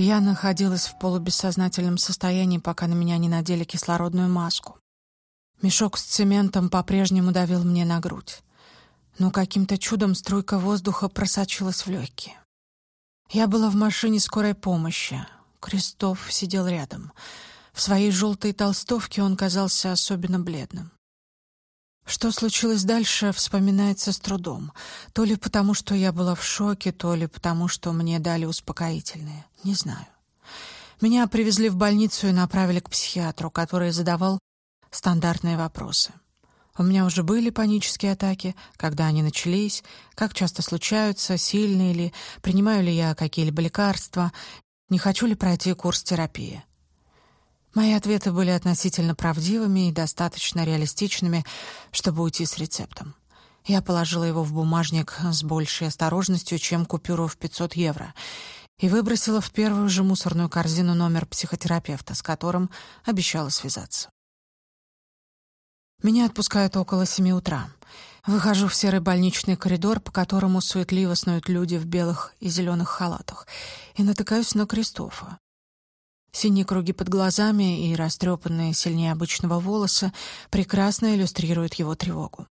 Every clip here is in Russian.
Я находилась в полубессознательном состоянии, пока на меня не надели кислородную маску. Мешок с цементом по-прежнему давил мне на грудь. Но каким-то чудом струйка воздуха просочилась в легкие. Я была в машине скорой помощи. Крестов сидел рядом. В своей желтой толстовке он казался особенно бледным. Что случилось дальше, вспоминается с трудом. То ли потому, что я была в шоке, то ли потому, что мне дали успокоительные. Не знаю. Меня привезли в больницу и направили к психиатру, который задавал стандартные вопросы. У меня уже были панические атаки, когда они начались, как часто случаются, сильные ли, принимаю ли я какие-либо лекарства, не хочу ли пройти курс терапии. Мои ответы были относительно правдивыми и достаточно реалистичными, чтобы уйти с рецептом. Я положила его в бумажник с большей осторожностью, чем купюру в 500 евро, и выбросила в первую же мусорную корзину номер психотерапевта, с которым обещала связаться. Меня отпускают около семи утра. Выхожу в серый больничный коридор, по которому суетливо снуют люди в белых и зеленых халатах, и натыкаюсь на Кристофа. Синие круги под глазами и растрепанные сильнее обычного волосы прекрасно иллюстрируют его тревогу.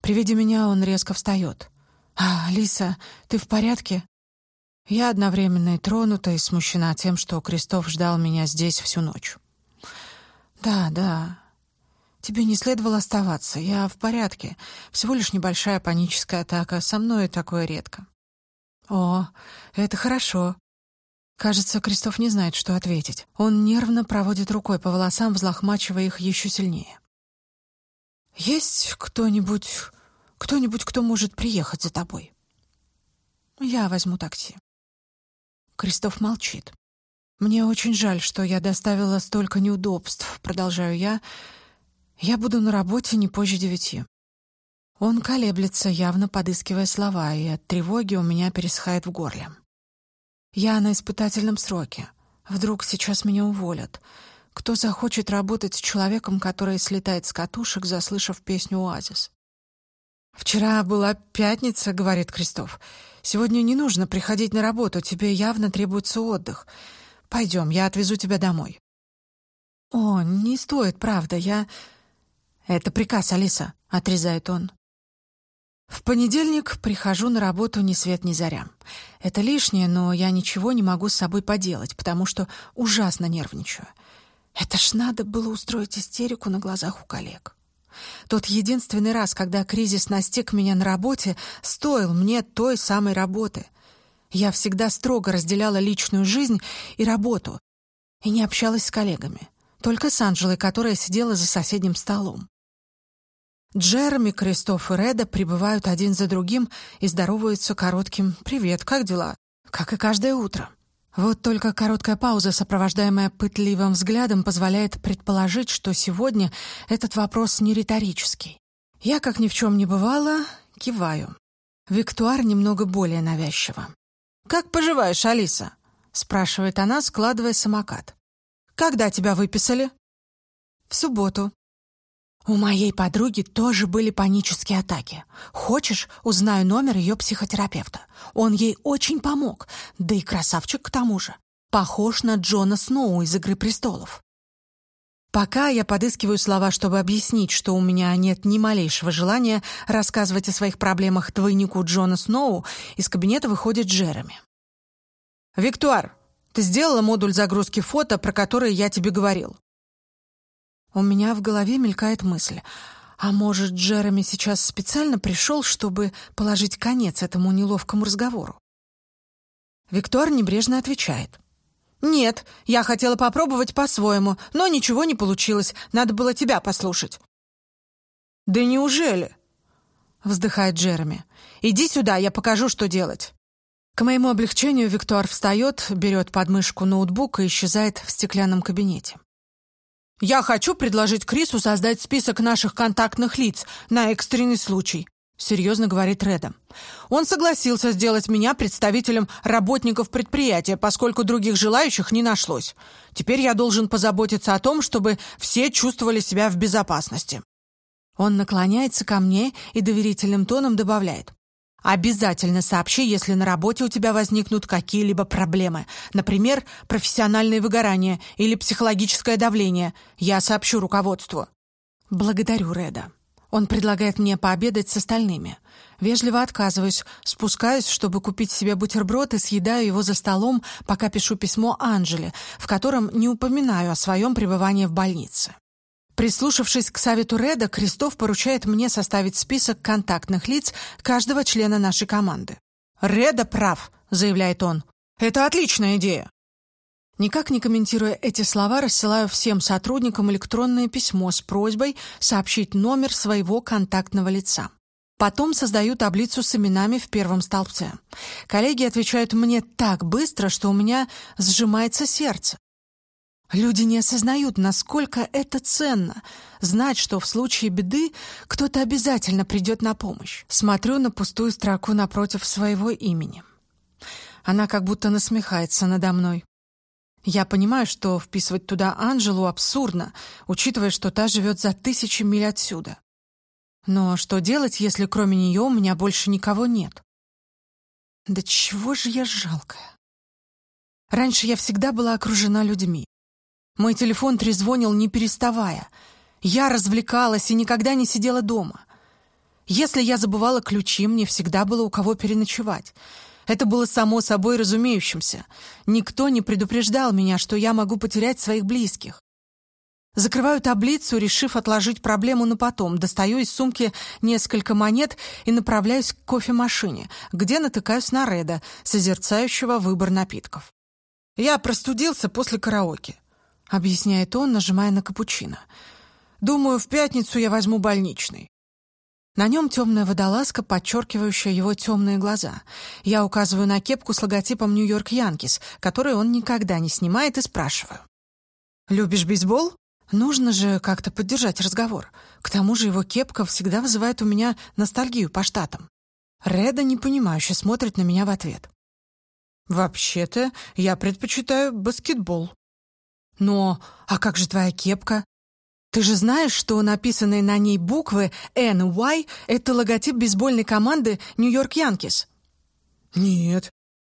При виде меня он резко встает. «А, Лиса, ты в порядке?» Я одновременно и тронута, и смущена тем, что Крестов ждал меня здесь всю ночь. «Да, да. Тебе не следовало оставаться. Я в порядке. Всего лишь небольшая паническая атака. Со мной такое редко». «О, это хорошо», Кажется, Крестов не знает, что ответить. Он нервно проводит рукой по волосам, взлохмачивая их еще сильнее. «Есть кто-нибудь... кто-нибудь, кто может приехать за тобой?» «Я возьму такси». Крестов молчит. «Мне очень жаль, что я доставила столько неудобств», — продолжаю я. «Я буду на работе не позже девяти». Он колеблется, явно подыскивая слова, и от тревоги у меня пересыхает в горле. Я на испытательном сроке. Вдруг сейчас меня уволят. Кто захочет работать с человеком, который слетает с катушек, заслышав песню «Оазис»? «Вчера была пятница», — говорит Крестов. «Сегодня не нужно приходить на работу, тебе явно требуется отдых. Пойдем, я отвезу тебя домой». «О, не стоит, правда, я...» «Это приказ, Алиса», — отрезает он. В понедельник прихожу на работу ни свет ни заря. Это лишнее, но я ничего не могу с собой поделать, потому что ужасно нервничаю. Это ж надо было устроить истерику на глазах у коллег. Тот единственный раз, когда кризис настиг меня на работе, стоил мне той самой работы. Я всегда строго разделяла личную жизнь и работу и не общалась с коллегами. Только с Анжелой, которая сидела за соседним столом. Джереми, Кристоф и Реда прибывают один за другим и здороваются коротким «Привет, как дела?» Как и каждое утро. Вот только короткая пауза, сопровождаемая пытливым взглядом, позволяет предположить, что сегодня этот вопрос не риторический. Я, как ни в чем не бывало, киваю. Виктуар немного более навязчиво. «Как поживаешь, Алиса?» — спрашивает она, складывая самокат. «Когда тебя выписали?» «В субботу», у моей подруги тоже были панические атаки. Хочешь, узнаю номер ее психотерапевта. Он ей очень помог, да и красавчик к тому же. Похож на Джона Сноу из «Игры престолов». Пока я подыскиваю слова, чтобы объяснить, что у меня нет ни малейшего желания рассказывать о своих проблемах двойнику Джона Сноу, из кабинета выходит Джереми. «Виктуар, ты сделала модуль загрузки фото, про который я тебе говорил?» У меня в голове мелькает мысль. А может, Джереми сейчас специально пришел, чтобы положить конец этому неловкому разговору? Виктор небрежно отвечает. «Нет, я хотела попробовать по-своему, но ничего не получилось. Надо было тебя послушать». «Да неужели?» — вздыхает Джереми. «Иди сюда, я покажу, что делать». К моему облегчению Виктор встает, берет подмышку ноутбук и исчезает в стеклянном кабинете. «Я хочу предложить Крису создать список наших контактных лиц на экстренный случай», — серьезно говорит Редом. «Он согласился сделать меня представителем работников предприятия, поскольку других желающих не нашлось. Теперь я должен позаботиться о том, чтобы все чувствовали себя в безопасности». Он наклоняется ко мне и доверительным тоном добавляет. Обязательно сообщи, если на работе у тебя возникнут какие-либо проблемы. Например, профессиональное выгорание или психологическое давление. Я сообщу руководству. Благодарю Реда. Он предлагает мне пообедать с остальными. Вежливо отказываюсь, спускаюсь, чтобы купить себе бутерброд и съедаю его за столом, пока пишу письмо Анжеле, в котором не упоминаю о своем пребывании в больнице. Прислушавшись к совету Реда, Крестов поручает мне составить список контактных лиц каждого члена нашей команды. «Реда прав», — заявляет он. «Это отличная идея». Никак не комментируя эти слова, рассылаю всем сотрудникам электронное письмо с просьбой сообщить номер своего контактного лица. Потом создаю таблицу с именами в первом столбце. Коллеги отвечают мне так быстро, что у меня сжимается сердце. Люди не осознают, насколько это ценно — знать, что в случае беды кто-то обязательно придет на помощь. Смотрю на пустую строку напротив своего имени. Она как будто насмехается надо мной. Я понимаю, что вписывать туда Анжелу абсурдно, учитывая, что та живет за тысячи миль отсюда. Но что делать, если кроме нее у меня больше никого нет? Да чего же я жалкая? Раньше я всегда была окружена людьми. Мой телефон трезвонил, не переставая. Я развлекалась и никогда не сидела дома. Если я забывала ключи, мне всегда было у кого переночевать — это было само собой разумеющимся. Никто не предупреждал меня, что я могу потерять своих близких. Закрываю таблицу, решив отложить проблему на потом. Достаю из сумки несколько монет и направляюсь к кофемашине, где натыкаюсь на Реда, созерцающего выбор напитков. «Я простудился после караоке», — объясняет он, нажимая на капучино. «Думаю, в пятницу я возьму больничный». На нем темная водолазка, подчеркивающая его темные глаза. Я указываю на кепку с логотипом «Нью-Йорк Янкис», которую он никогда не снимает, и спрашиваю. «Любишь бейсбол?» Нужно же как-то поддержать разговор. К тому же его кепка всегда вызывает у меня ностальгию по штатам. Реда непонимающе смотрит на меня в ответ. «Вообще-то я предпочитаю баскетбол». «Но, а как же твоя кепка? Ты же знаешь, что написанные на ней буквы NY — это логотип бейсбольной команды Нью-Йорк Янкис? Нет,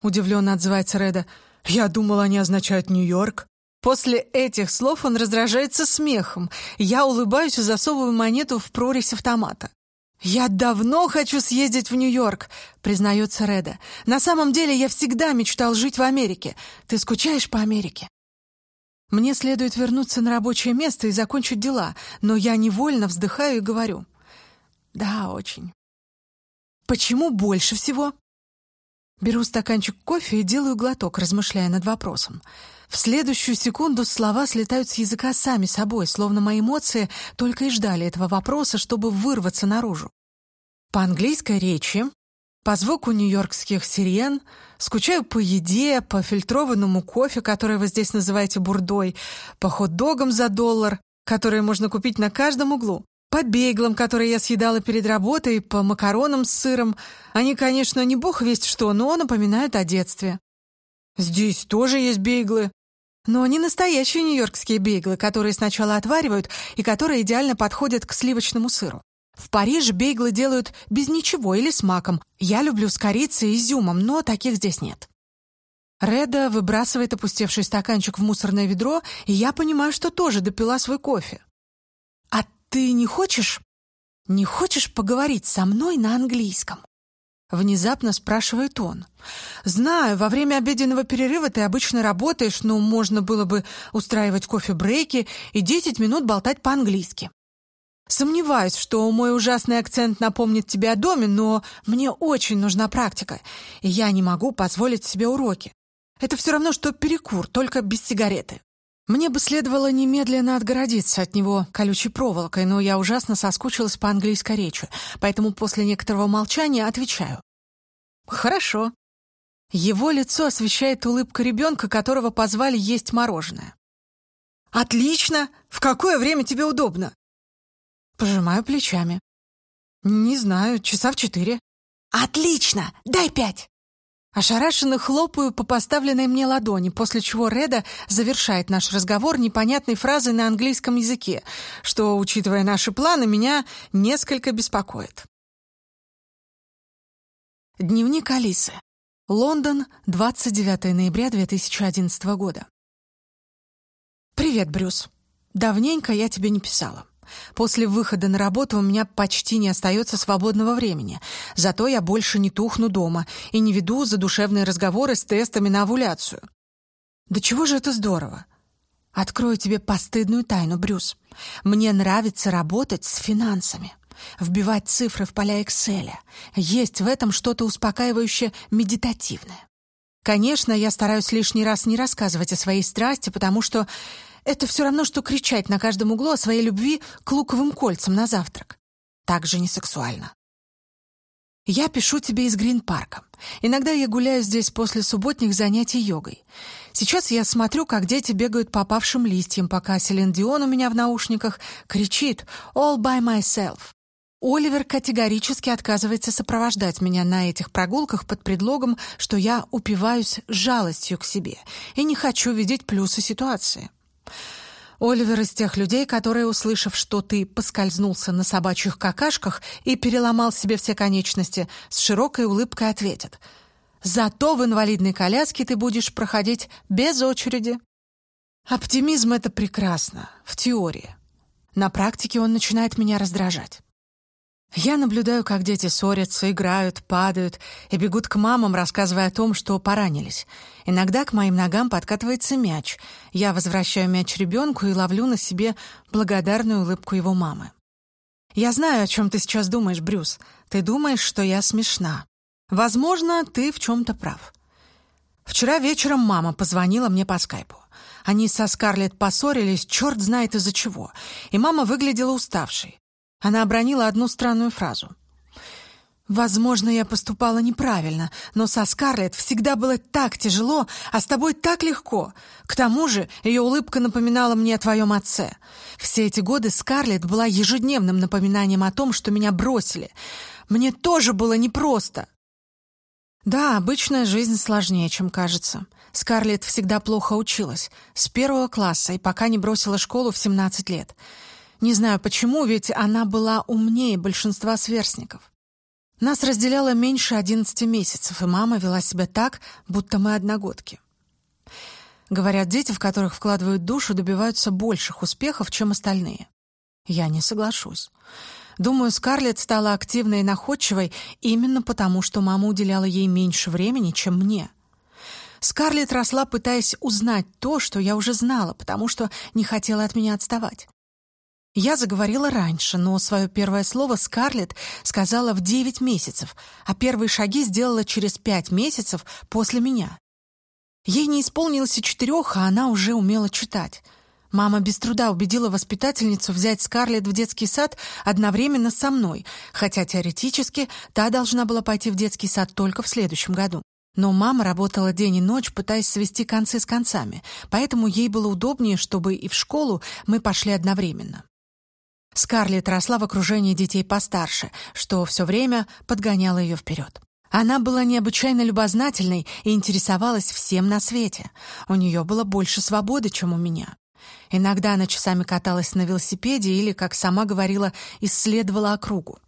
удивленно отзывается Реда. Я думал, они означают Нью-Йорк. После этих слов он раздражается смехом. Я улыбаюсь и засовываю монету в прорезь автомата. «Я давно хочу съездить в Нью-Йорк», — признается Реда. «На самом деле я всегда мечтал жить в Америке. Ты скучаешь по Америке?» Мне следует вернуться на рабочее место и закончить дела, но я невольно вздыхаю и говорю. Да, очень. Почему больше всего? Беру стаканчик кофе и делаю глоток, размышляя над вопросом. В следующую секунду слова слетают с языка сами собой, словно мои эмоции только и ждали этого вопроса, чтобы вырваться наружу. По английской речи по звуку нью-йоркских сирен, скучаю по еде, по фильтрованному кофе, который вы здесь называете бурдой, по хот-догам за доллар, которые можно купить на каждом углу, по бейглам, которые я съедала перед работой, по макаронам с сыром. Они, конечно, не бог весть что, но напоминают о детстве. Здесь тоже есть бейглы. Но не настоящие нью-йоркские бейглы, которые сначала отваривают и которые идеально подходят к сливочному сыру. В Париже бейглы делают без ничего или с маком. Я люблю с корицей и изюмом, но таких здесь нет. Реда выбрасывает опустевший стаканчик в мусорное ведро, и я понимаю, что тоже допила свой кофе. «А ты не хочешь? Не хочешь поговорить со мной на английском?» Внезапно спрашивает он. «Знаю, во время обеденного перерыва ты обычно работаешь, но можно было бы устраивать кофе-брейки и 10 минут болтать по-английски. Сомневаюсь, что мой ужасный акцент напомнит тебе о доме, но мне очень нужна практика, и я не могу позволить себе уроки. Это все равно, что перекур, только без сигареты. Мне бы следовало немедленно отгородиться от него колючей проволокой, но я ужасно соскучилась по английской речи, поэтому после некоторого молчания отвечаю. «Хорошо». Его лицо освещает улыбка ребенка, которого позвали есть мороженое. «Отлично! В какое время тебе удобно?» Пожимаю плечами. «Не знаю, часа в четыре». «Отлично! Дай пять!» Ошарашенно хлопаю по поставленной мне ладони, после чего Реда завершает наш разговор непонятной фразой на английском языке, что, учитывая наши планы, меня несколько беспокоит. Дневник Алисы. Лондон, 29 ноября 2011 года. «Привет, Брюс. Давненько я тебе не писала. После выхода на работу у меня почти не остается свободного времени, зато я больше не тухну дома и не веду задушевные разговоры с тестами на овуляцию. Да чего же это здорово? Открою тебе постыдную тайну, Брюс. Мне нравится работать с финансами вбивать цифры в поля Excel. Есть в этом что-то успокаивающее медитативное. Конечно, я стараюсь лишний раз не рассказывать о своей страсти, потому что это все равно, что кричать на каждом углу о своей любви к луковым кольцам на завтрак. Так же не сексуально. Я пишу тебе из Грин-парка. Иногда я гуляю здесь после субботних занятий йогой. Сейчас я смотрю, как дети бегают по опавшим листьям, пока Селин Дион у меня в наушниках кричит «All by myself». Оливер категорически отказывается сопровождать меня на этих прогулках под предлогом, что я упиваюсь жалостью к себе и не хочу видеть плюсы ситуации. Оливер из тех людей, которые, услышав, что ты поскользнулся на собачьих какашках и переломал себе все конечности, с широкой улыбкой ответят «Зато в инвалидной коляске ты будешь проходить без очереди». Оптимизм — это прекрасно, в теории. На практике он начинает меня раздражать. Я наблюдаю, как дети ссорятся, играют, падают и бегут к мамам, рассказывая о том, что поранились. Иногда к моим ногам подкатывается мяч. Я возвращаю мяч ребенку и ловлю на себе благодарную улыбку его мамы. Я знаю, о чем ты сейчас думаешь, Брюс. Ты думаешь, что я смешна. Возможно, ты в чем-то прав. Вчера вечером мама позвонила мне по скайпу. Они со Скарлетт поссорились, черт знает из-за чего, и мама выглядела уставшей. Она обронила одну странную фразу. «Возможно, я поступала неправильно, но со Скарлетт всегда было так тяжело, а с тобой так легко. К тому же ее улыбка напоминала мне о твоем отце. Все эти годы Скарлетт была ежедневным напоминанием о том, что меня бросили. Мне тоже было непросто». Да, обычная жизнь сложнее, чем кажется. Скарлетт всегда плохо училась, с первого класса и пока не бросила школу в 17 лет. Не знаю почему, ведь она была умнее большинства сверстников. Нас разделяло меньше 11 месяцев, и мама вела себя так, будто мы одногодки. Говорят, дети, в которых вкладывают душу, добиваются больших успехов, чем остальные. Я не соглашусь. Думаю, Скарлетт стала активной и находчивой именно потому, что мама уделяла ей меньше времени, чем мне. Скарлетт росла, пытаясь узнать то, что я уже знала, потому что не хотела от меня отставать. Я заговорила раньше, но свое первое слово Скарлетт сказала в девять месяцев, а первые шаги сделала через пять месяцев после меня. Ей не исполнилось и четырех, а она уже умела читать. Мама без труда убедила воспитательницу взять Скарлетт в детский сад одновременно со мной, хотя теоретически та должна была пойти в детский сад только в следующем году. Но мама работала день и ночь, пытаясь свести концы с концами, поэтому ей было удобнее, чтобы и в школу мы пошли одновременно. Скарлетт росла в окружении детей постарше, что все время подгоняло ее вперед. Она была необычайно любознательной и интересовалась всем на свете. У нее было больше свободы, чем у меня. Иногда она часами каталась на велосипеде или, как сама говорила, исследовала округу.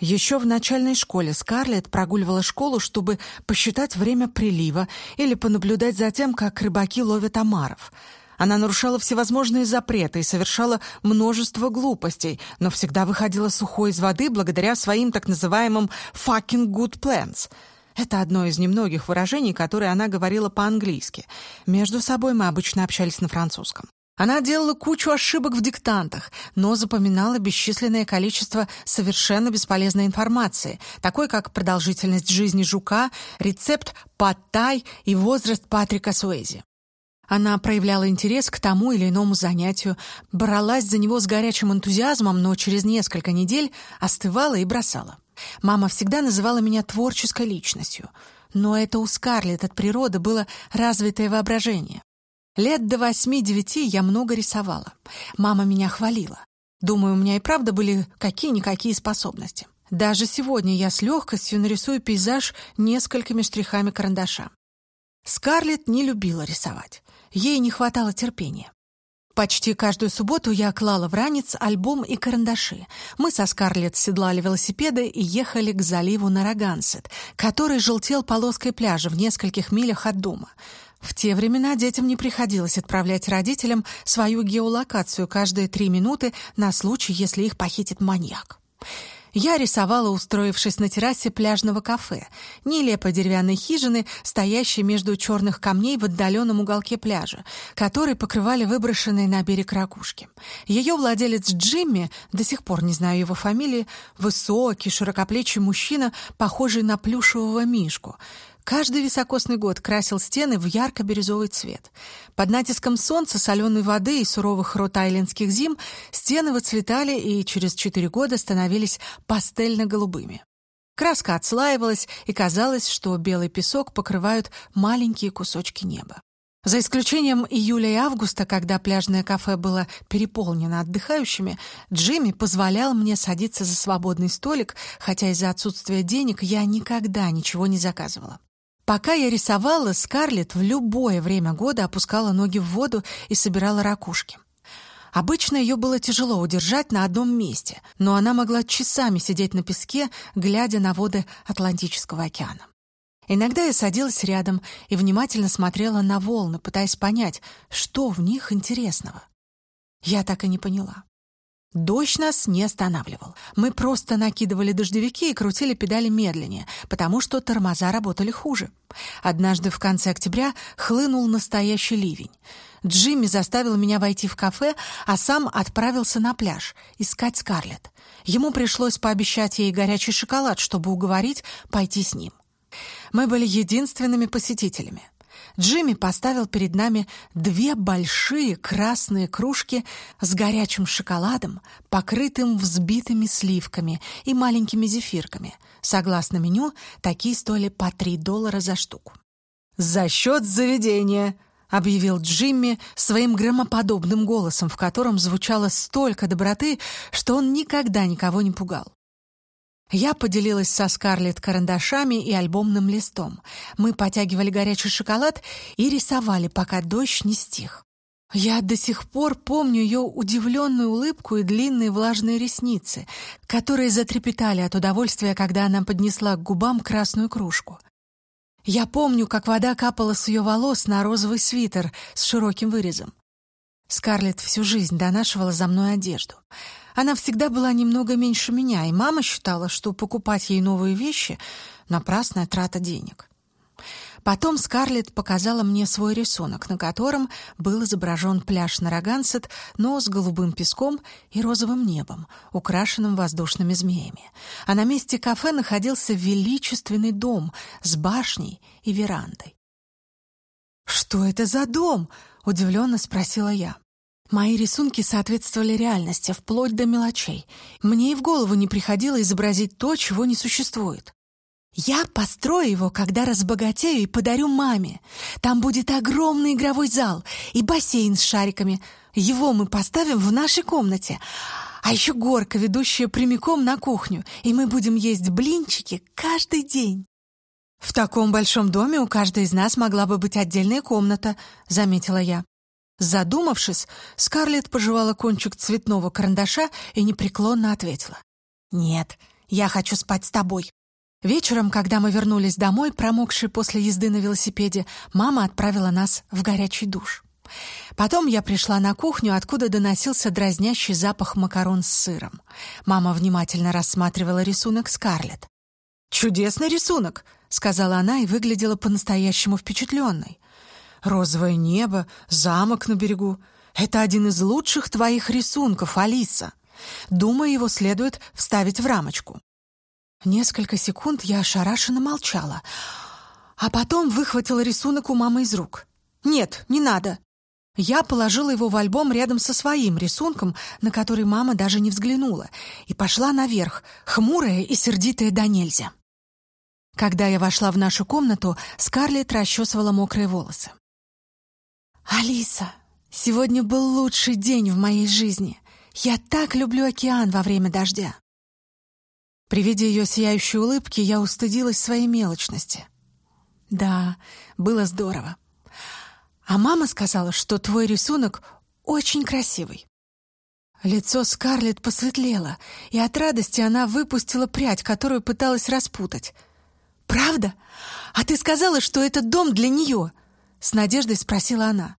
Еще в начальной школе Скарлетт прогуливала школу, чтобы посчитать время прилива или понаблюдать за тем, как рыбаки ловят омаров — она нарушала всевозможные запреты и совершала множество глупостей, но всегда выходила сухой из воды благодаря своим так называемым «fucking good plans». Это одно из немногих выражений, которые она говорила по-английски. Между собой мы обычно общались на французском. Она делала кучу ошибок в диктантах, но запоминала бесчисленное количество совершенно бесполезной информации, такой как продолжительность жизни жука, рецепт паттай и возраст Патрика Суэзи. Она проявляла интерес к тому или иному занятию, бралась за него с горячим энтузиазмом, но через несколько недель остывала и бросала. Мама всегда называла меня творческой личностью, но это у Скарлетт от природы было развитое воображение. Лет до восьми-девяти я много рисовала. Мама меня хвалила. Думаю, у меня и правда были какие-никакие способности. Даже сегодня я с легкостью нарисую пейзаж несколькими штрихами карандаша. Скарлетт не любила рисовать. Ей не хватало терпения. Почти каждую субботу я клала в ранец альбом и карандаши. Мы со Скарлетт седлали велосипеды и ехали к заливу Нарагансет, который желтел полоской пляжа в нескольких милях от дома. В те времена детям не приходилось отправлять родителям свою геолокацию каждые три минуты на случай, если их похитит маньяк. Я рисовала, устроившись на террасе пляжного кафе, нелепой деревянной хижины, стоящей между черных камней в отдаленном уголке пляжа, который покрывали выброшенные на берег ракушки. Ее владелец Джимми, до сих пор не знаю его фамилии, высокий, широкоплечий мужчина, похожий на плюшевого мишку — Каждый високосный год красил стены в ярко-бирюзовый цвет. Под натиском солнца, соленой воды и суровых рот-айлендских зим стены выцветали и через четыре года становились пастельно-голубыми. Краска отслаивалась, и казалось, что белый песок покрывают маленькие кусочки неба. За исключением июля и августа, когда пляжное кафе было переполнено отдыхающими, Джимми позволял мне садиться за свободный столик, хотя из-за отсутствия денег я никогда ничего не заказывала. Пока я рисовала, Скарлетт в любое время года опускала ноги в воду и собирала ракушки. Обычно ее было тяжело удержать на одном месте, но она могла часами сидеть на песке, глядя на воды Атлантического океана. Иногда я садилась рядом и внимательно смотрела на волны, пытаясь понять, что в них интересного. Я так и не поняла. Дождь нас не останавливал. Мы просто накидывали дождевики и крутили педали медленнее, потому что тормоза работали хуже. Однажды в конце октября хлынул настоящий ливень. Джимми заставил меня войти в кафе, а сам отправился на пляж искать Скарлетт. Ему пришлось пообещать ей горячий шоколад, чтобы уговорить пойти с ним. Мы были единственными посетителями. Джимми поставил перед нами две большие красные кружки с горячим шоколадом, покрытым взбитыми сливками и маленькими зефирками. Согласно меню, такие стоили по три доллара за штуку. «За счет заведения!» — объявил Джимми своим громоподобным голосом, в котором звучало столько доброты, что он никогда никого не пугал. Я поделилась со Скарлетт карандашами и альбомным листом. Мы потягивали горячий шоколад и рисовали, пока дождь не стих. Я до сих пор помню ее удивленную улыбку и длинные влажные ресницы, которые затрепетали от удовольствия, когда она поднесла к губам красную кружку. Я помню, как вода капала с ее волос на розовый свитер с широким вырезом. Скарлетт всю жизнь донашивала за мной одежду. Она всегда была немного меньше меня, и мама считала, что покупать ей новые вещи — напрасная трата денег. Потом Скарлетт показала мне свой рисунок, на котором был изображен пляж Нарагансет, но с голубым песком и розовым небом, украшенным воздушными змеями. А на месте кафе находился величественный дом с башней и верандой. «Что это за дом?» — удивленно спросила я. Мои рисунки соответствовали реальности, вплоть до мелочей. Мне и в голову не приходило изобразить то, чего не существует. Я построю его, когда разбогатею и подарю маме. Там будет огромный игровой зал и бассейн с шариками. Его мы поставим в нашей комнате. А еще горка, ведущая прямиком на кухню, и мы будем есть блинчики каждый день. «В таком большом доме у каждой из нас могла бы быть отдельная комната», — заметила я. Задумавшись, Скарлетт пожевала кончик цветного карандаша и непреклонно ответила. «Нет, я хочу спать с тобой». Вечером, когда мы вернулись домой, промокшие после езды на велосипеде, мама отправила нас в горячий душ. Потом я пришла на кухню, откуда доносился дразнящий запах макарон с сыром. Мама внимательно рассматривала рисунок Скарлетт. «Чудесный рисунок!» — сказала она и выглядела по-настоящему впечатленной. Розовое небо, замок на берегу. Это один из лучших твоих рисунков, Алиса. Думаю, его следует вставить в рамочку. Несколько секунд я ошарашенно молчала, а потом выхватила рисунок у мамы из рук. «Нет, не надо». Я положила его в альбом рядом со своим рисунком, на который мама даже не взглянула, и пошла наверх, хмурая и сердитая до нельзя. Когда я вошла в нашу комнату, Скарлетт расчесывала мокрые волосы. «Алиса, сегодня был лучший день в моей жизни. Я так люблю океан во время дождя». При виде ее сияющей улыбки я устыдилась своей мелочности. «Да, было здорово. А мама сказала, что твой рисунок очень красивый». Лицо Скарлетт посветлело, и от радости она выпустила прядь, которую пыталась распутать. «Правда? А ты сказала, что этот дом для нее?» — с надеждой спросила она.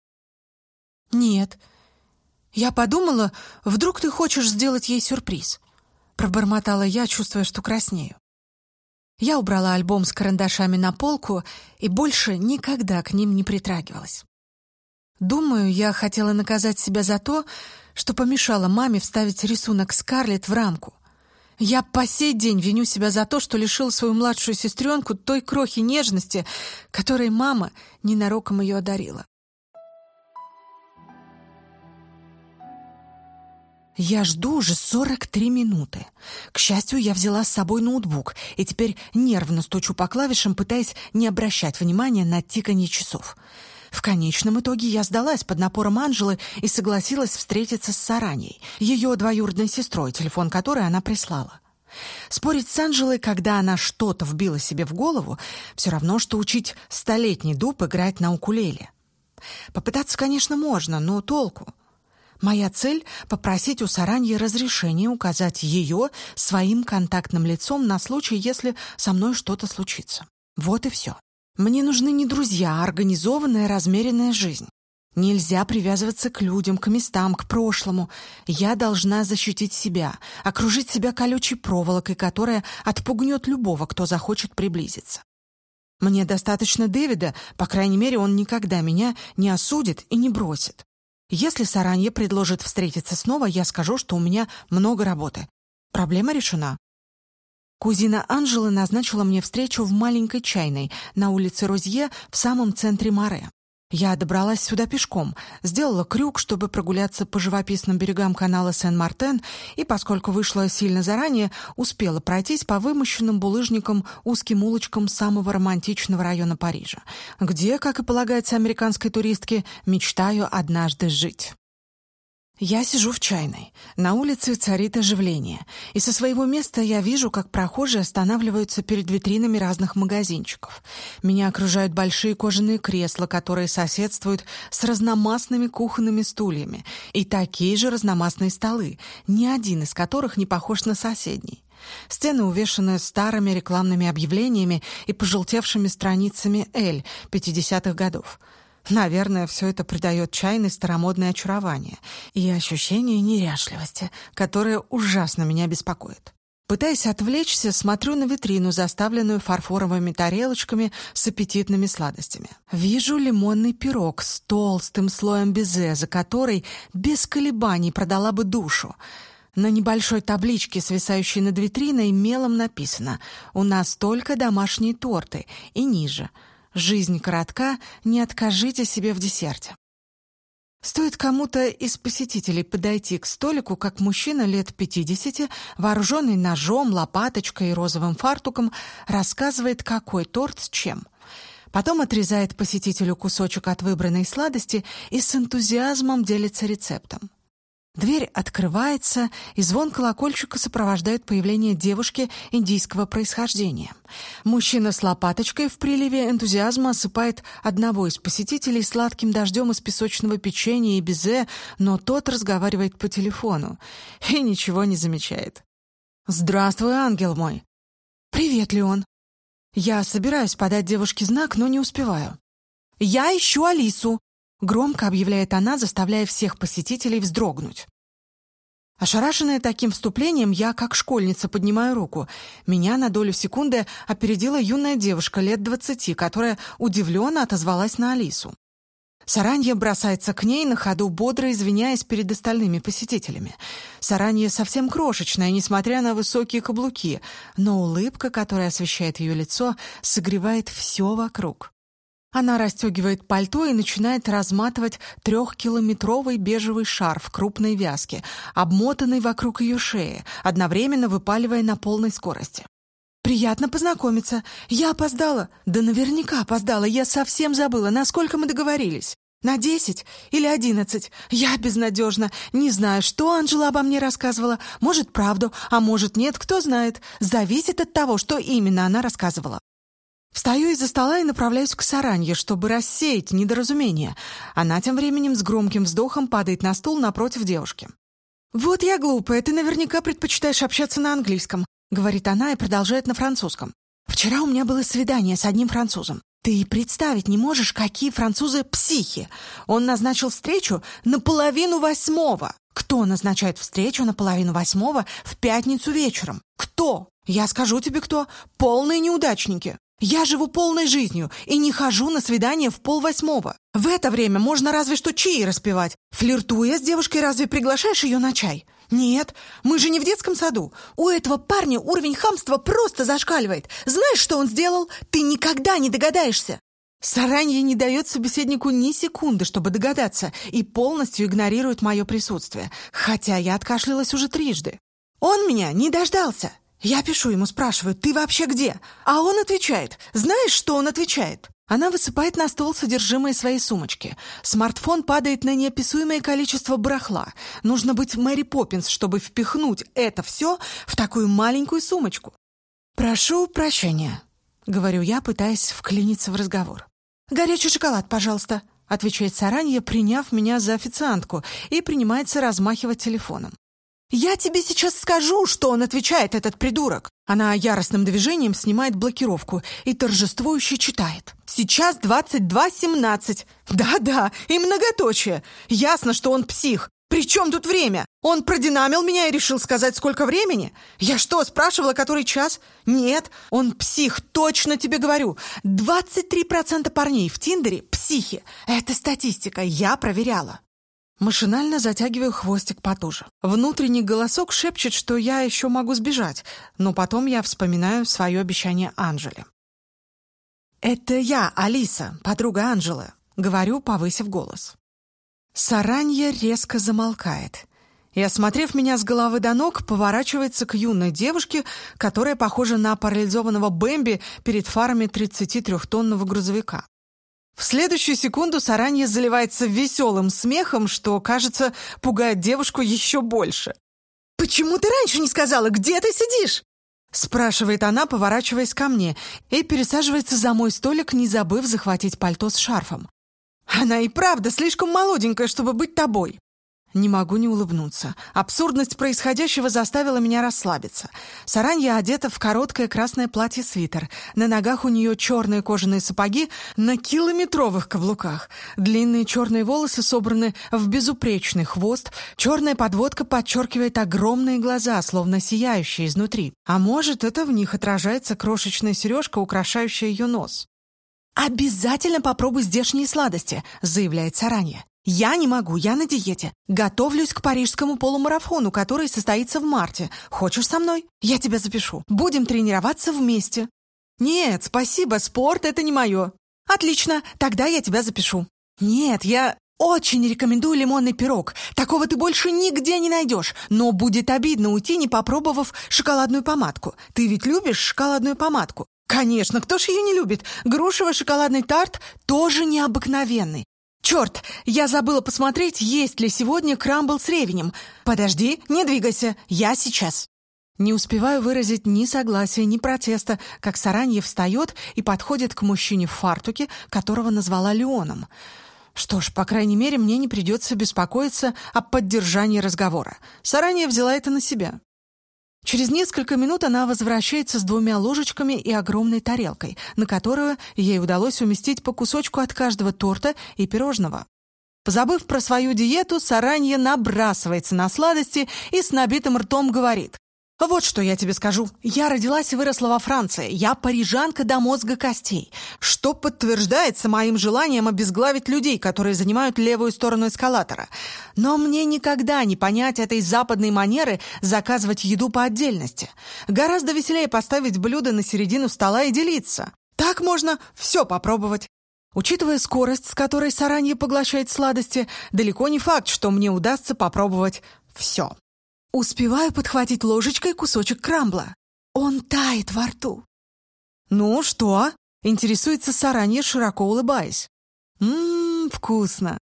«Нет. Я подумала, вдруг ты хочешь сделать ей сюрприз?» Пробормотала я, чувствуя, что краснею. Я убрала альбом с карандашами на полку и больше никогда к ним не притрагивалась. Думаю, я хотела наказать себя за то, что помешала маме вставить рисунок Скарлетт в рамку. Я по сей день виню себя за то, что лишил свою младшую сестренку той крохи нежности, которой мама ненароком ее одарила. Я жду уже 43 минуты. К счастью, я взяла с собой ноутбук и теперь нервно стучу по клавишам, пытаясь не обращать внимания на тиканье часов. В конечном итоге я сдалась под напором Анжелы и согласилась встретиться с Сараней, ее двоюродной сестрой, телефон которой она прислала. Спорить с Анжелой, когда она что-то вбила себе в голову, все равно, что учить столетний дуб играть на укулеле. Попытаться, конечно, можно, но толку? Моя цель — попросить у Сараньи разрешения указать ее своим контактным лицом на случай, если со мной что-то случится. Вот и все. Мне нужны не друзья, а организованная, размеренная жизнь. Нельзя привязываться к людям, к местам, к прошлому. Я должна защитить себя, окружить себя колючей проволокой, которая отпугнет любого, кто захочет приблизиться. Мне достаточно Дэвида, по крайней мере, он никогда меня не осудит и не бросит. Если Саранье предложит встретиться снова, я скажу, что у меня много работы. Проблема решена. Кузина Анжелы назначила мне встречу в маленькой чайной на улице Розье в самом центре Море. Я добралась сюда пешком, сделала крюк, чтобы прогуляться по живописным берегам канала Сен-Мартен, и, поскольку вышла сильно заранее, успела пройтись по вымощенным булыжникам узким улочкам самого романтичного района Парижа, где, как и полагается американской туристке, мечтаю однажды жить. Я сижу в чайной. На улице царит оживление. И со своего места я вижу, как прохожие останавливаются перед витринами разных магазинчиков. Меня окружают большие кожаные кресла, которые соседствуют с разномастными кухонными стульями. И такие же разномастные столы, ни один из которых не похож на соседний. Стены увешаны старыми рекламными объявлениями и пожелтевшими страницами «Эль» 50-х годов. Наверное, все это придает чайной старомодное очарование и ощущение неряшливости, которое ужасно меня беспокоит. Пытаясь отвлечься, смотрю на витрину, заставленную фарфоровыми тарелочками с аппетитными сладостями. Вижу лимонный пирог с толстым слоем безе, за который без колебаний продала бы душу. На небольшой табличке, свисающей над витриной, мелом написано «У нас только домашние торты» и ниже – Жизнь коротка, не откажите себе в десерте. Стоит кому-то из посетителей подойти к столику, как мужчина лет 50, вооруженный ножом, лопаточкой и розовым фартуком, рассказывает, какой торт с чем. Потом отрезает посетителю кусочек от выбранной сладости и с энтузиазмом делится рецептом. Дверь открывается, и звон колокольчика сопровождает появление девушки индийского происхождения. Мужчина с лопаточкой в приливе энтузиазма осыпает одного из посетителей сладким дождем из песочного печенья и безе, но тот разговаривает по телефону и ничего не замечает. «Здравствуй, ангел мой!» «Привет, Леон!» Я собираюсь подать девушке знак, но не успеваю. «Я ищу Алису!» Громко объявляет она, заставляя всех посетителей вздрогнуть. Ошарашенная таким вступлением, я, как школьница, поднимаю руку. Меня на долю секунды опередила юная девушка лет двадцати, которая удивленно отозвалась на Алису. Саранья бросается к ней на ходу, бодро извиняясь перед остальными посетителями. Саранья совсем крошечная, несмотря на высокие каблуки, но улыбка, которая освещает ее лицо, согревает все вокруг. Она расстегивает пальто и начинает разматывать трехкилометровый бежевый шарф крупной вязки, обмотанный вокруг ее шеи, одновременно выпаливая на полной скорости. «Приятно познакомиться. Я опоздала. Да наверняка опоздала. Я совсем забыла, насколько мы договорились. На десять или одиннадцать. Я безнадежна. Не знаю, что Анжела обо мне рассказывала. Может, правду, а может, нет, кто знает. Зависит от того, что именно она рассказывала. Встаю из-за стола и направляюсь к Саранье, чтобы рассеять недоразумение. Она тем временем с громким вздохом падает на стул напротив девушки. «Вот я глупая, ты наверняка предпочитаешь общаться на английском», говорит она и продолжает на французском. «Вчера у меня было свидание с одним французом. Ты представить не можешь, какие французы психи. Он назначил встречу на половину восьмого. Кто назначает встречу на половину восьмого в пятницу вечером? Кто? Я скажу тебе кто. Полные неудачники. Я живу полной жизнью и не хожу на свидание в полвосьмого. В это время можно разве что чаи распевать. Флиртуя с девушкой, разве приглашаешь ее на чай? Нет, мы же не в детском саду. У этого парня уровень хамства просто зашкаливает. Знаешь, что он сделал? Ты никогда не догадаешься. Саранье не дает собеседнику ни секунды, чтобы догадаться, и полностью игнорирует мое присутствие, хотя я откашлялась уже трижды. Он меня не дождался. Я пишу ему, спрашиваю, ты вообще где? А он отвечает. Знаешь, что он отвечает? Она высыпает на стол содержимое своей сумочки. Смартфон падает на неописуемое количество барахла. Нужно быть Мэри Поппинс, чтобы впихнуть это все в такую маленькую сумочку. «Прошу прощения», — говорю я, пытаясь вклиниться в разговор. «Горячий шоколад, пожалуйста», — отвечает Саранья, приняв меня за официантку, и принимается размахивать телефоном. «Я тебе сейчас скажу, что он отвечает, этот придурок!» Она яростным движением снимает блокировку и торжествующе читает. «Сейчас 22.17. Да-да, и многоточие. Ясно, что он псих. При чем тут время? Он продинамил меня и решил сказать, сколько времени? Я что, спрашивала, который час? Нет, он псих, точно тебе говорю. 23% парней в Тиндере – психи. Это статистика, я проверяла. Машинально затягиваю хвостик потуже. Внутренний голосок шепчет, что я еще могу сбежать, но потом я вспоминаю свое обещание Анжеле. «Это я, Алиса, подруга Анжелы», — говорю, повысив голос. Саранья резко замолкает и, осмотрев меня с головы до ног, поворачивается к юной девушке, которая похожа на парализованного Бэмби перед фарами 33-тонного грузовика. В следующую секунду Саранья заливается веселым смехом, что, кажется, пугает девушку еще больше. «Почему ты раньше не сказала, где ты сидишь?» Спрашивает она, поворачиваясь ко мне, и пересаживается за мой столик, не забыв захватить пальто с шарфом. «Она и правда слишком молоденькая, чтобы быть тобой». Не могу не улыбнуться. Абсурдность происходящего заставила меня расслабиться. Саранья одета в короткое красное платье-свитер. На ногах у нее черные кожаные сапоги на километровых каблуках. Длинные черные волосы собраны в безупречный хвост. Черная подводка подчеркивает огромные глаза, словно сияющие изнутри. А может, это в них отражается крошечная сережка, украшающая ее нос. «Обязательно попробуй здешние сладости», — заявляет Саранья. «Я не могу, я на диете. Готовлюсь к парижскому полумарафону, который состоится в марте. Хочешь со мной? Я тебя запишу. Будем тренироваться вместе». «Нет, спасибо, спорт — это не мое». «Отлично, тогда я тебя запишу». «Нет, я очень рекомендую лимонный пирог. Такого ты больше нигде не найдешь. Но будет обидно уйти, не попробовав шоколадную помадку. Ты ведь любишь шоколадную помадку?» «Конечно, кто ж ее не любит? Грушевый шоколадный тарт тоже необыкновенный. «Черт, я забыла посмотреть, есть ли сегодня крамбл с ревенем. Подожди, не двигайся, я сейчас». Не успеваю выразить ни согласия, ни протеста, как Саранье встает и подходит к мужчине в фартуке, которого назвала Леоном. Что ж, по крайней мере, мне не придется беспокоиться о поддержании разговора. Саранье взяла это на себя. Через несколько минут она возвращается с двумя ложечками и огромной тарелкой, на которую ей удалось уместить по кусочку от каждого торта и пирожного. Позабыв про свою диету, Саранья набрасывается на сладости и с набитым ртом говорит. Вот что я тебе скажу. Я родилась и выросла во Франции. Я парижанка до мозга костей, что подтверждается моим желанием обезглавить людей, которые занимают левую сторону эскалатора. Но мне никогда не понять этой западной манеры заказывать еду по отдельности. Гораздо веселее поставить блюдо на середину стола и делиться. Так можно все попробовать. Учитывая скорость, с которой Саранье поглощает сладости, далеко не факт, что мне удастся попробовать все. Успеваю подхватить ложечкой кусочек крамбла. Он тает во рту. «Ну, что?» — интересуется Саранья, широко улыбаясь. «Ммм, вкусно!»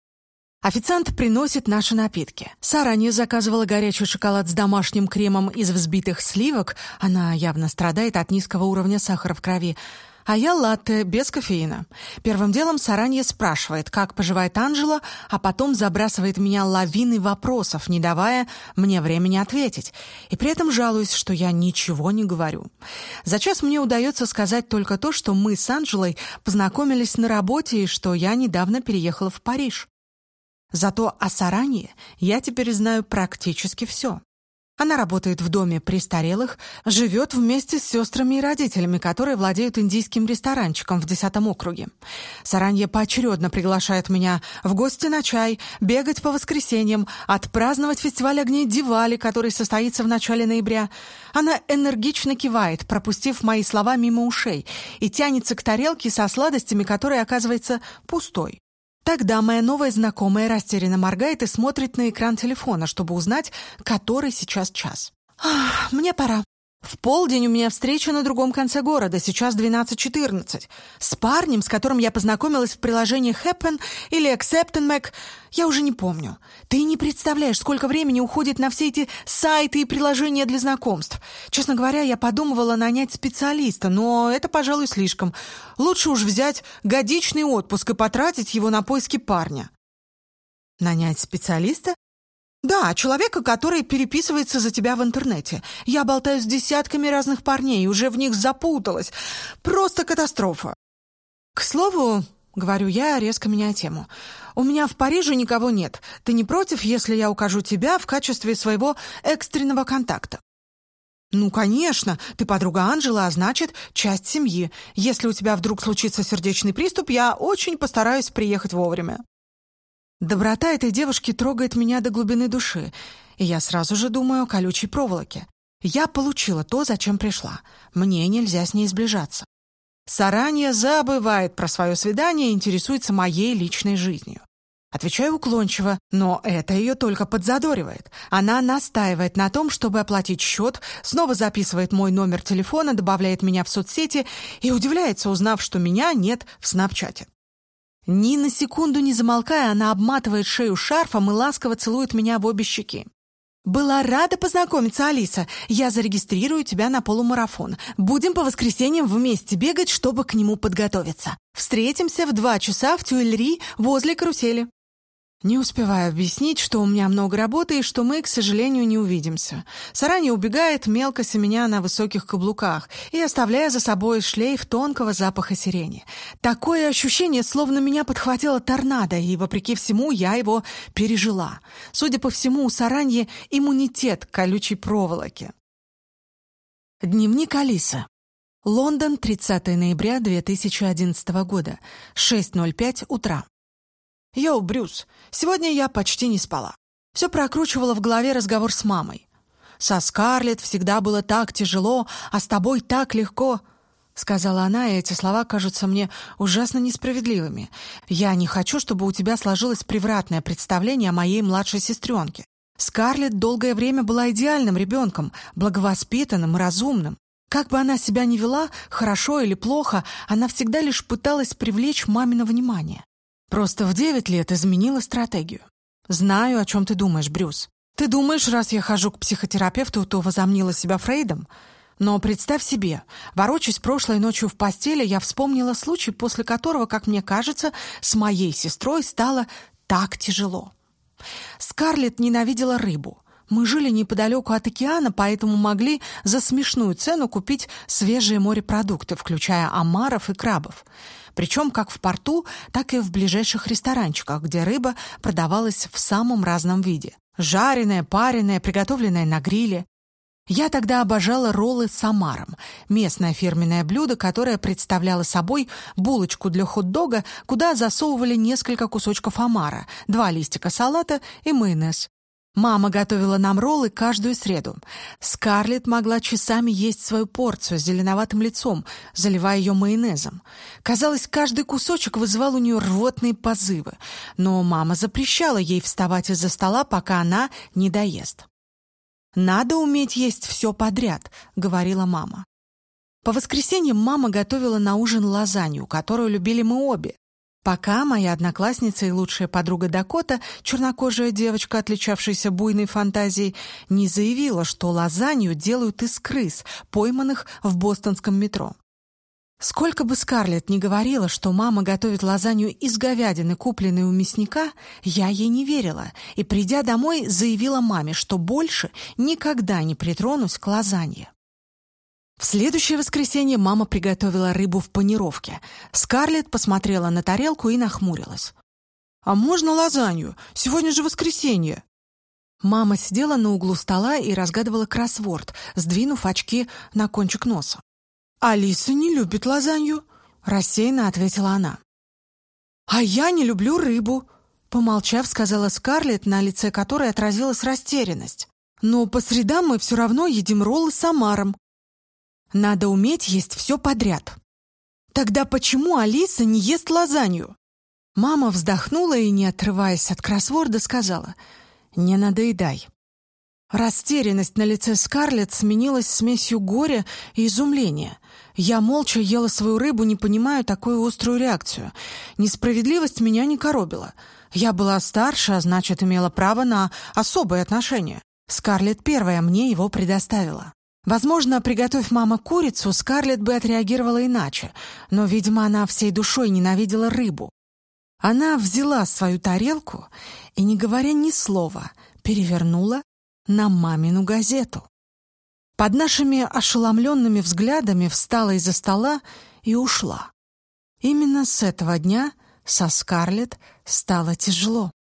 Официант приносит наши напитки. Саранья заказывала горячий шоколад с домашним кремом из взбитых сливок. Она явно страдает от низкого уровня сахара в крови. А я латте, без кофеина. Первым делом Саранья спрашивает, как поживает Анжела, а потом забрасывает меня лавиной вопросов, не давая мне времени ответить. И при этом жалуюсь, что я ничего не говорю. За час мне удается сказать только то, что мы с Анжелой познакомились на работе и что я недавно переехала в Париж. Зато о Саранье я теперь знаю практически все. Она работает в доме престарелых, живет вместе с сестрами и родителями, которые владеют индийским ресторанчиком в 10 округе. Саранья поочередно приглашает меня в гости на чай, бегать по воскресеньям, отпраздновать фестиваль огней Дивали, который состоится в начале ноября. Она энергично кивает, пропустив мои слова мимо ушей, и тянется к тарелке со сладостями, которая оказывается пустой. Тогда моя новая знакомая растерянно моргает и смотрит на экран телефона, чтобы узнать, который сейчас час. «Ах, мне пора», в полдень у меня встреча на другом конце города, сейчас 12.14. С парнем, с которым я познакомилась в приложении Happen или Accept Mac, я уже не помню. Ты не представляешь, сколько времени уходит на все эти сайты и приложения для знакомств. Честно говоря, я подумывала нанять специалиста, но это, пожалуй, слишком. Лучше уж взять годичный отпуск и потратить его на поиски парня. Нанять специалиста? «Да, человека, который переписывается за тебя в интернете. Я болтаю с десятками разных парней уже в них запуталась. Просто катастрофа». «К слову, — говорю я, резко меняя тему, — у меня в Париже никого нет. Ты не против, если я укажу тебя в качестве своего экстренного контакта?» «Ну, конечно, ты подруга Анжела, а значит, часть семьи. Если у тебя вдруг случится сердечный приступ, я очень постараюсь приехать вовремя». Доброта этой девушки трогает меня до глубины души, и я сразу же думаю о колючей проволоке. Я получила то, зачем пришла. Мне нельзя с ней сближаться. Саранья забывает про свое свидание и интересуется моей личной жизнью. Отвечаю уклончиво, но это ее только подзадоривает. Она настаивает на том, чтобы оплатить счет, снова записывает мой номер телефона, добавляет меня в соцсети и удивляется, узнав, что меня нет в снапчате. Ни на секунду не замолкая, она обматывает шею шарфом и ласково целует меня в обе щеки. «Была рада познакомиться, Алиса. Я зарегистрирую тебя на полумарафон. Будем по воскресеньям вместе бегать, чтобы к нему подготовиться. Встретимся в два часа в Тюэльри возле карусели». Не успеваю объяснить, что у меня много работы и что мы, к сожалению, не увидимся. Сарани убегает, мелко семеня на высоких каблуках и оставляя за собой шлейф тонкого запаха сирени. Такое ощущение, словно меня подхватила торнадо, и, вопреки всему, я его пережила. Судя по всему, у Сараньи иммунитет к колючей проволоке. Дневник Алисы. Лондон, 30 ноября 2011 года, 6.05 утра. «Йоу, Брюс, сегодня я почти не спала. Все прокручивала в голове разговор с мамой. Со Скарлетт всегда было так тяжело, а с тобой так легко», — сказала она, и эти слова кажутся мне ужасно несправедливыми. «Я не хочу, чтобы у тебя сложилось превратное представление о моей младшей сестренке. Скарлетт долгое время была идеальным ребенком, благовоспитанным и разумным. Как бы она себя ни вела, хорошо или плохо, она всегда лишь пыталась привлечь мамино внимание. Просто в девять лет изменила стратегию. Знаю, о чем ты думаешь, Брюс. Ты думаешь, раз я хожу к психотерапевту, то возомнила себя Фрейдом? Но представь себе, ворочаясь прошлой ночью в постели, я вспомнила случай, после которого, как мне кажется, с моей сестрой стало так тяжело. Скарлетт ненавидела рыбу. Мы жили неподалеку от океана, поэтому могли за смешную цену купить свежие морепродукты, включая омаров и крабов причем как в порту, так и в ближайших ресторанчиках, где рыба продавалась в самом разном виде. Жареная, пареная, приготовленная на гриле. Я тогда обожала роллы с омаром, местное фирменное блюдо, которое представляло собой булочку для хот-дога, куда засовывали несколько кусочков омара, два листика салата и майонез. Мама готовила нам роллы каждую среду. Скарлетт могла часами есть свою порцию с зеленоватым лицом, заливая ее майонезом. Казалось, каждый кусочек вызывал у нее рвотные позывы, но мама запрещала ей вставать из-за стола, пока она не доест. «Надо уметь есть все подряд», — говорила мама. По воскресеньям мама готовила на ужин лазанью, которую любили мы обе. Пока моя одноклассница и лучшая подруга Дакота, чернокожая девочка, отличавшаяся буйной фантазией, не заявила, что лазанью делают из крыс, пойманных в бостонском метро. Сколько бы Скарлетт ни говорила, что мама готовит лазанью из говядины, купленной у мясника, я ей не верила и, придя домой, заявила маме, что больше никогда не притронусь к лазанье. В следующее воскресенье мама приготовила рыбу в панировке. Скарлетт посмотрела на тарелку и нахмурилась. «А можно лазанью? Сегодня же воскресенье!» Мама сидела на углу стола и разгадывала кроссворд, сдвинув очки на кончик носа. «Алиса не любит лазанью», — рассеянно ответила она. «А я не люблю рыбу», — помолчав, сказала Скарлетт, на лице которой отразилась растерянность. «Но по средам мы все равно едим роллы с омаром. Надо уметь есть все подряд». «Тогда почему Алиса не ест лазанью?» Мама вздохнула и, не отрываясь от кроссворда, сказала «Не надоедай». Растерянность на лице Скарлетт сменилась смесью горя и изумления. Я молча ела свою рыбу, не понимая такую острую реакцию. Несправедливость меня не коробила. Я была старше, а значит, имела право на особые отношения. Скарлетт первая мне его предоставила. Возможно, приготовив мама курицу, Скарлетт бы отреагировала иначе, но, видимо, она всей душой ненавидела рыбу. Она взяла свою тарелку и, не говоря ни слова, перевернула на мамину газету. Под нашими ошеломленными взглядами встала из-за стола и ушла. Именно с этого дня со Скарлетт стало тяжело.